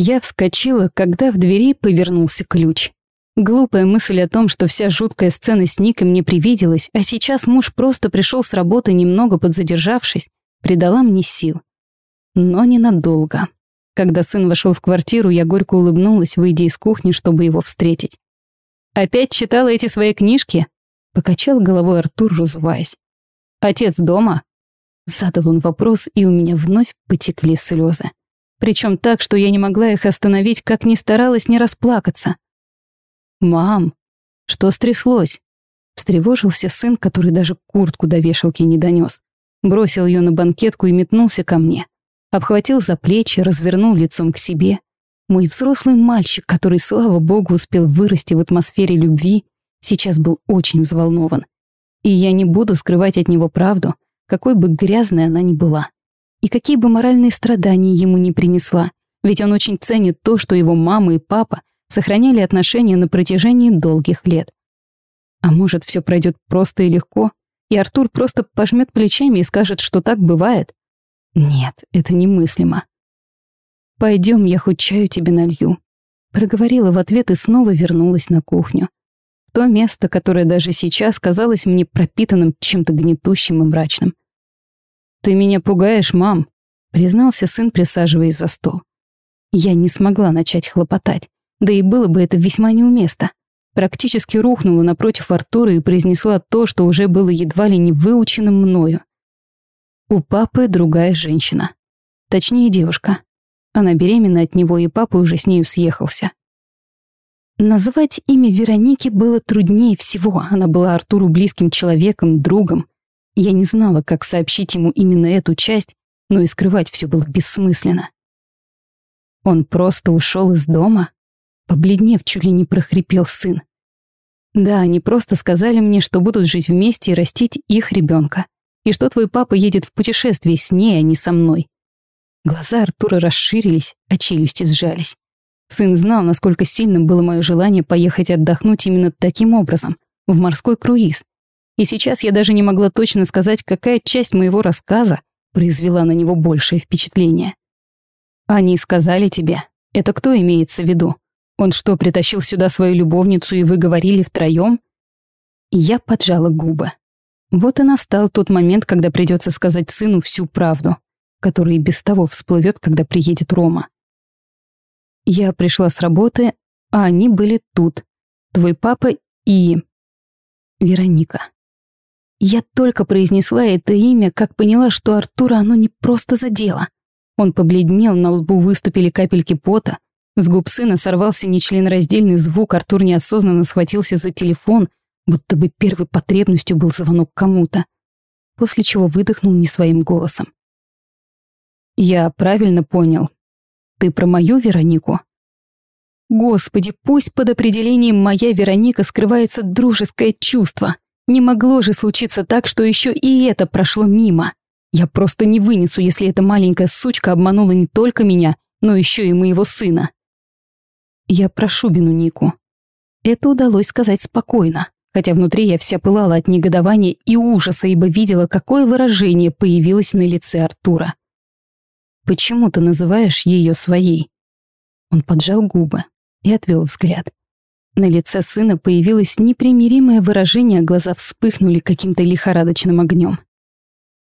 Я вскочила, когда в двери повернулся ключ. Глупая мысль о том, что вся жуткая сцена с Ником мне привиделась, а сейчас муж просто пришел с работы немного подзадержавшись, придала мне сил. Но ненадолго. Когда сын вошел в квартиру, я горько улыбнулась, выйдя из кухни, чтобы его встретить. «Опять читала эти свои книжки?» Покачал головой Артур, разуваясь. «Отец дома?» Задал он вопрос, и у меня вновь потекли слезы. Причем так, что я не могла их остановить, как ни старалась не расплакаться. «Мам, что стряслось?» Встревожился сын, который даже куртку до вешалки не донес. Бросил ее на банкетку и метнулся ко мне. Обхватил за плечи, развернул лицом к себе. Мой взрослый мальчик, который, слава богу, успел вырасти в атмосфере любви, сейчас был очень взволнован. И я не буду скрывать от него правду, какой бы грязной она ни была. И какие бы моральные страдания ему не принесла, ведь он очень ценит то, что его мама и папа сохраняли отношения на протяжении долгих лет. А может, все пройдет просто и легко, и Артур просто пожмет плечами и скажет, что так бывает? Нет, это немыслимо. Пойдем, я хоть чаю тебе налью. Проговорила в ответ и снова вернулась на кухню. То место, которое даже сейчас казалось мне пропитанным чем-то гнетущим и мрачным. «Ты меня пугаешь, мам», — признался сын, присаживаясь за стол. Я не смогла начать хлопотать, да и было бы это весьма неуместно. Практически рухнула напротив Артура и произнесла то, что уже было едва ли не выученным мною. У папы другая женщина. Точнее, девушка. Она беременна от него, и папа уже с нею съехался. Назвать имя Вероники было труднее всего. Она была Артуру близким человеком, другом. Я не знала, как сообщить ему именно эту часть, но и скрывать все было бессмысленно. Он просто ушел из дома, побледнев, чуть ли не прохрипел сын. Да, они просто сказали мне, что будут жить вместе и растить их ребенка, и что твой папа едет в путешествие с ней, а не со мной. Глаза Артура расширились, а челюсти сжались. Сын знал, насколько сильным было мое желание поехать отдохнуть именно таким образом, в морской круиз. И сейчас я даже не могла точно сказать, какая часть моего рассказа произвела на него большее впечатление. «Они сказали тебе. Это кто имеется в виду? Он что, притащил сюда свою любовницу, и вы говорили втроем?» Я поджала губы. Вот и настал тот момент, когда придется сказать сыну всю правду, которая и без того всплывет, когда приедет Рома. Я пришла с работы, а они были тут. Твой папа и... Вероника. Я только произнесла это имя, как поняла, что Артура оно не просто задело. Он побледнел, на лбу выступили капельки пота. С губ сына сорвался нечленораздельный звук, Артур неосознанно схватился за телефон, будто бы первой потребностью был звонок кому-то. После чего выдохнул не своим голосом. «Я правильно понял. Ты про мою Веронику? Господи, пусть под определением «моя Вероника» скрывается дружеское чувство. Не могло же случиться так, что еще и это прошло мимо. Я просто не вынесу, если эта маленькая сучка обманула не только меня, но еще и моего сына. Я прошу Бину Нику. Это удалось сказать спокойно, хотя внутри я вся пылала от негодования и ужаса, ибо видела, какое выражение появилось на лице Артура. Почему ты называешь ее своей?» Он поджал губы и отвел взгляд. На лице сына появилось непримиримое выражение, глаза вспыхнули каким-то лихорадочным огнем.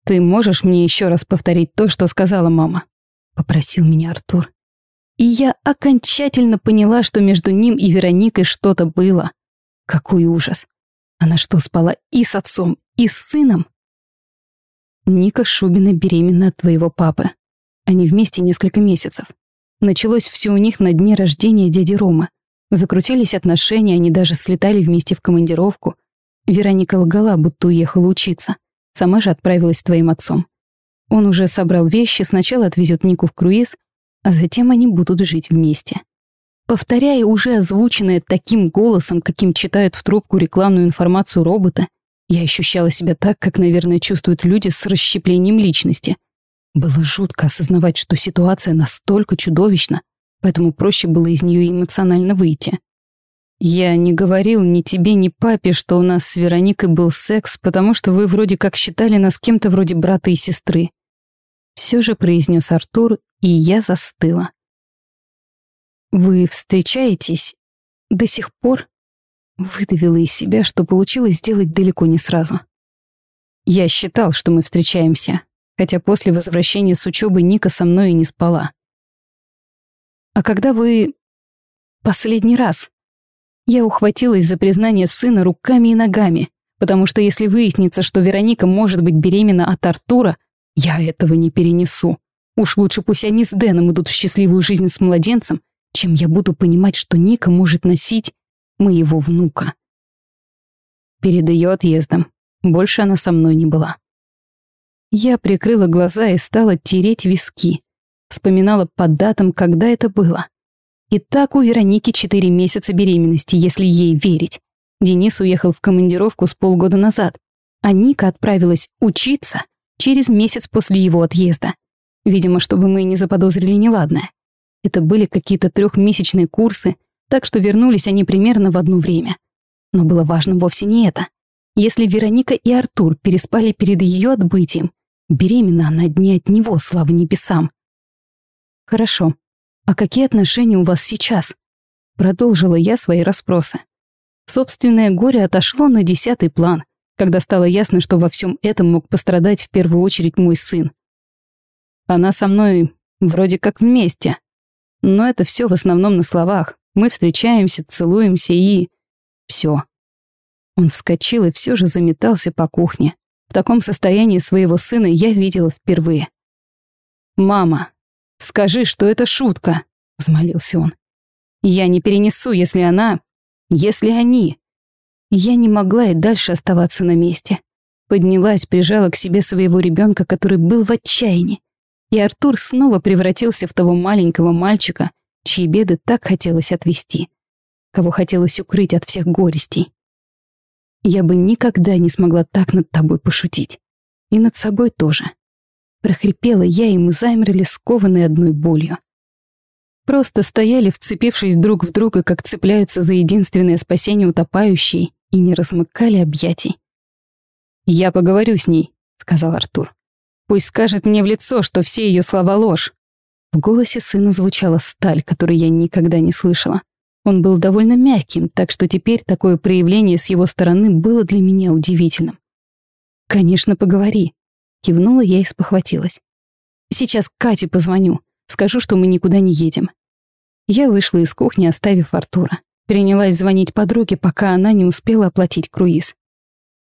«Ты можешь мне еще раз повторить то, что сказала мама?» — попросил меня Артур. И я окончательно поняла, что между ним и Вероникой что-то было. Какой ужас. Она что, спала и с отцом, и с сыном? Ника Шубина беременна от твоего папы. Они вместе несколько месяцев. Началось все у них на дне рождения дяди Ромы. Закрутились отношения, они даже слетали вместе в командировку. Вероника лгала, будто уехала учиться. Сама же отправилась с твоим отцом. Он уже собрал вещи, сначала отвезет Нику в круиз, а затем они будут жить вместе. Повторяя уже озвученное таким голосом, каким читают в трубку рекламную информацию робота, я ощущала себя так, как, наверное, чувствуют люди с расщеплением личности — было жутко осознавать, что ситуация настолько чудовищна, поэтому проще было из нее эмоционально выйти. Я не говорил ни тебе, ни папе, что у нас с Вероникой был секс, потому что вы вроде как считали нас кем-то вроде брата и сестры. Все же произнес Артур, и я застыла. Вы встречаетесь до сих пор? Выдавила из себя, что получилось сделать далеко не сразу. Я считал, что мы встречаемся, хотя после возвращения с учебы Ника со мной и не спала. А когда вы... Последний раз? Я ухватилась за признание сына руками и ногами, потому что если выяснится, что Вероника может быть беременна от Артура, я этого не перенесу. Уж лучше пусть они с Дэном идут в счастливую жизнь с младенцем, чем я буду понимать, что Ника может носить моего внука. Перед ее отъездом больше она со мной не была. Я прикрыла глаза и стала тереть виски. Вспоминала по датам, когда это было. И так у Вероники четыре месяца беременности, если ей верить. Денис уехал в командировку с полгода назад, а Ника отправилась учиться через месяц после его отъезда. Видимо, чтобы мы не заподозрили неладное. Это были какие-то трехмесячные курсы, так что вернулись они примерно в одно время. Но было важно вовсе не это. Если Вероника и Артур переспали перед ее отбытием, беременна она дни от него, слава небесам. Хорошо, «А какие отношения у вас сейчас?» Продолжила я свои расспросы. Собственное горе отошло на десятый план, когда стало ясно, что во всем этом мог пострадать в первую очередь мой сын. Она со мной вроде как вместе. Но это все в основном на словах. Мы встречаемся, целуемся и... все. Он вскочил и все же заметался по кухне. В таком состоянии своего сына я видела впервые. «Мама, «Скажи, что это шутка», — взмолился он. «Я не перенесу, если она... если они...» Я не могла и дальше оставаться на месте. Поднялась, прижала к себе своего ребенка, который был в отчаянии. И Артур снова превратился в того маленького мальчика, чьи беды так хотелось отвести, кого хотелось укрыть от всех горестей. Я бы никогда не смогла так над тобой пошутить. И над собой тоже прохрипела я, и мы замерли, скованные одной болью. Просто стояли, вцепившись друг в друга, как цепляются за единственное спасение утопающие, и не размыкали объятий. «Я поговорю с ней», — сказал Артур. «Пусть скажет мне в лицо, что все ее слова ложь». В голосе сына звучала сталь, которую я никогда не слышала. Он был довольно мягким, так что теперь такое проявление с его стороны было для меня удивительным. «Конечно, поговори», Кивнула я и спохватилась. «Сейчас Кате позвоню. Скажу, что мы никуда не едем». Я вышла из кухни, оставив Артура. Принялась звонить подруге, пока она не успела оплатить круиз.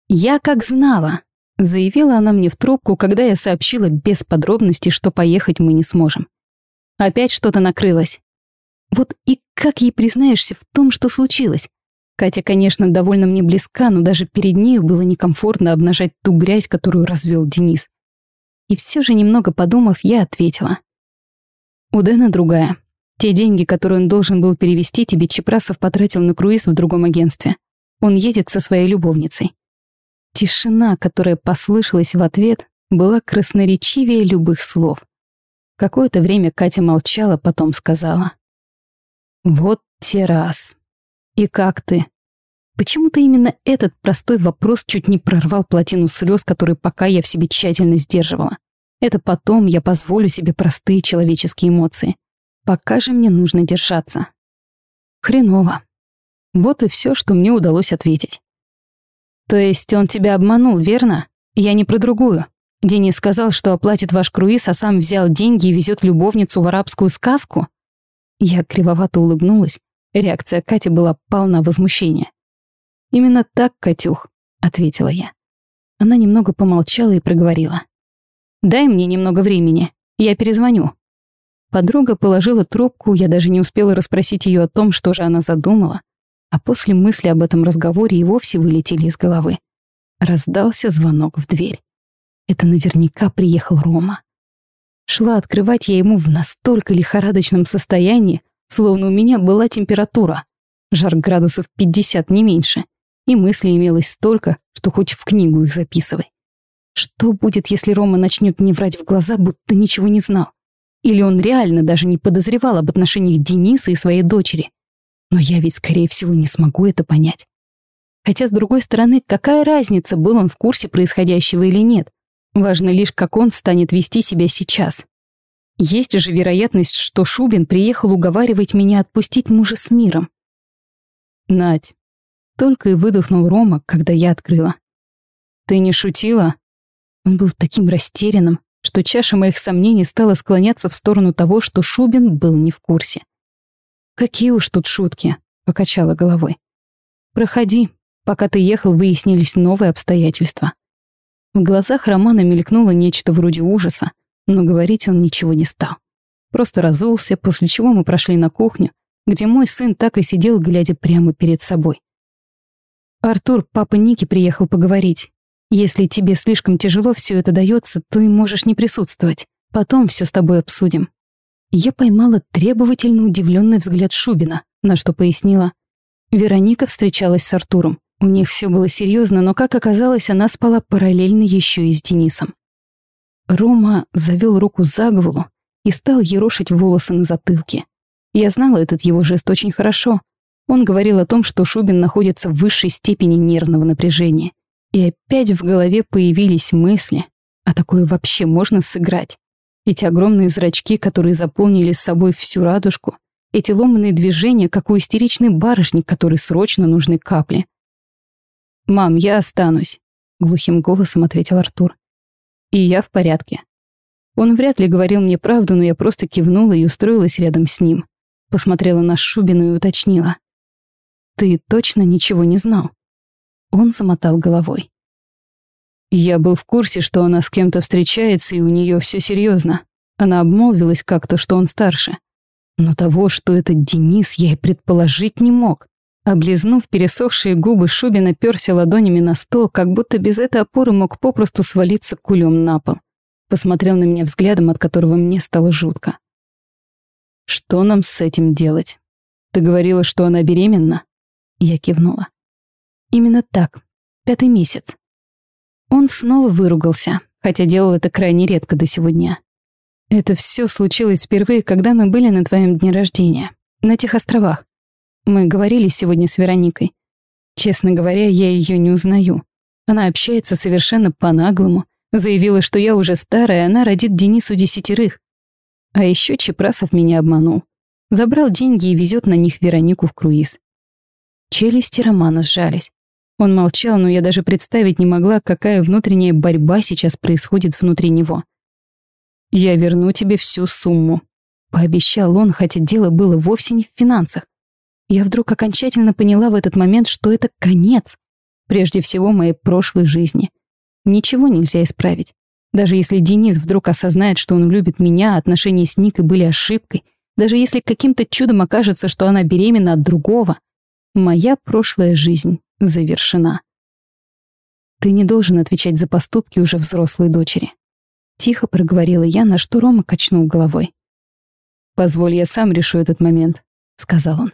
«Я как знала», — заявила она мне в трубку, когда я сообщила без подробностей, что поехать мы не сможем. Опять что-то накрылось. Вот и как ей признаешься в том, что случилось? Катя, конечно, довольно мне близка, но даже перед нею было некомфортно обнажать ту грязь, которую развел Денис. И все же, немного подумав, я ответила. У Дэна другая. Те деньги, которые он должен был перевести тебе, Чепрасов потратил на круиз в другом агентстве. Он едет со своей любовницей. Тишина, которая послышалась в ответ, была красноречивее любых слов. Какое-то время Катя молчала, потом сказала. «Вот те раз. «И как ты?» Почему-то именно этот простой вопрос чуть не прорвал плотину слез, которые пока я в себе тщательно сдерживала. Это потом я позволю себе простые человеческие эмоции. Пока же мне нужно держаться. Хреново. Вот и все, что мне удалось ответить. То есть он тебя обманул, верно? Я не про другую. Денис сказал, что оплатит ваш круиз, а сам взял деньги и везет любовницу в арабскую сказку? Я кривовато улыбнулась, Реакция Кати была полна возмущения. «Именно так, Катюх», — ответила я. Она немного помолчала и проговорила. «Дай мне немного времени, я перезвоню». Подруга положила трубку, я даже не успела расспросить ее о том, что же она задумала, а после мысли об этом разговоре и вовсе вылетели из головы. Раздался звонок в дверь. Это наверняка приехал Рома. Шла открывать я ему в настолько лихорадочном состоянии, Словно у меня была температура. Жар градусов 50, не меньше. И мыслей имелось столько, что хоть в книгу их записывай. Что будет, если Рома начнет мне врать в глаза, будто ничего не знал? Или он реально даже не подозревал об отношениях Дениса и своей дочери? Но я ведь, скорее всего, не смогу это понять. Хотя, с другой стороны, какая разница, был он в курсе происходящего или нет? Важно лишь, как он станет вести себя сейчас. Есть же вероятность, что Шубин приехал уговаривать меня отпустить мужа с миром. Надь. Только и выдохнул Рома, когда я открыла. Ты не шутила? Он был таким растерянным, что чаша моих сомнений стала склоняться в сторону того, что Шубин был не в курсе. «Какие уж тут шутки», — покачала головой. «Проходи. Пока ты ехал, выяснились новые обстоятельства». В глазах Романа мелькнуло нечто вроде ужаса, но говорить он ничего не стал. Просто разулся, после чего мы прошли на кухню, где мой сын так и сидел, глядя прямо перед собой. «Артур, папа Ники приехал поговорить. Если тебе слишком тяжело все это дается, ты можешь не присутствовать. Потом все с тобой обсудим». Я поймала требовательно удивленный взгляд Шубина, на что пояснила. Вероника встречалась с Артуром. У них все было серьезно, но, как оказалось, она спала параллельно еще и с Денисом. Рома завел руку за голову и стал ерошить волосы на затылке. Я знала этот его жест очень хорошо. Он говорил о том, что Шубин находится в высшей степени нервного напряжения. И опять в голове появились мысли, а такое вообще можно сыграть. Эти огромные зрачки, которые заполнили с собой всю радужку, эти ломанные движения, как у истеричной барышни, которой срочно нужны капли. «Мам, я останусь», — глухим голосом ответил Артур. И я в порядке. Он вряд ли говорил мне правду, но я просто кивнула и устроилась рядом с ним. Посмотрела на Шубину и уточнила. «Ты точно ничего не знал?» Он замотал головой. Я был в курсе, что она с кем-то встречается, и у нее все серьезно. Она обмолвилась как-то, что он старше. Но того, что это Денис, я и предположить не мог. Облизнув пересохшие губы, Шубин оперся ладонями на стол, как будто без этой опоры мог попросту свалиться кулем на пол. Посмотрел на меня взглядом, от которого мне стало жутко. «Что нам с этим делать? Ты говорила, что она беременна?» Я кивнула. «Именно так. Пятый месяц». Он снова выругался, хотя делал это крайне редко до сегодня. «Это все случилось впервые, когда мы были на твоем дне рождения, на тех островах. Мы говорили сегодня с Вероникой. Честно говоря, я ее не узнаю. Она общается совершенно по-наглому. Заявила, что я уже старая, она родит Денису десятерых. А еще Чепрасов меня обманул. Забрал деньги и везет на них Веронику в круиз. Челюсти Романа сжались. Он молчал, но я даже представить не могла, какая внутренняя борьба сейчас происходит внутри него. «Я верну тебе всю сумму», — пообещал он, хотя дело было вовсе не в финансах. Я вдруг окончательно поняла в этот момент, что это конец, прежде всего, моей прошлой жизни. Ничего нельзя исправить. Даже если Денис вдруг осознает, что он любит меня, отношения с Никой были ошибкой, даже если каким-то чудом окажется, что она беременна от другого, моя прошлая жизнь завершена. Ты не должен отвечать за поступки уже взрослой дочери. Тихо проговорила я, на что Рома качнул головой. «Позволь, я сам решу этот момент», — сказал он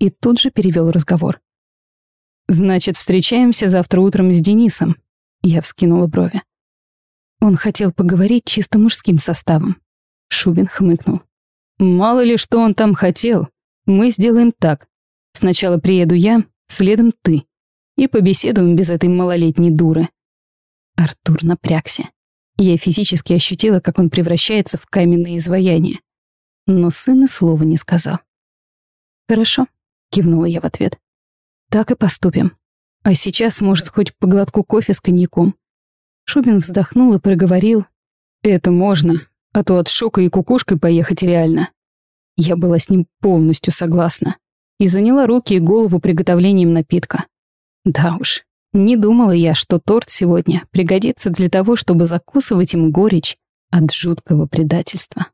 и тут же перевел разговор. «Значит, встречаемся завтра утром с Денисом?» Я вскинула брови. Он хотел поговорить чисто мужским составом. Шубин хмыкнул. «Мало ли, что он там хотел. Мы сделаем так. Сначала приеду я, следом ты. И побеседуем без этой малолетней дуры». Артур напрягся. Я физически ощутила, как он превращается в каменное изваяние. Но сына слова не сказал. «Хорошо», кивнула я в ответ. Так и поступим. А сейчас, может, хоть по глотку кофе с коньяком. Шубин вздохнул и проговорил. Это можно, а то от шока и кукушкой поехать реально. Я была с ним полностью согласна и заняла руки и голову приготовлением напитка. Да уж, не думала я, что торт сегодня пригодится для того, чтобы закусывать им горечь от жуткого предательства.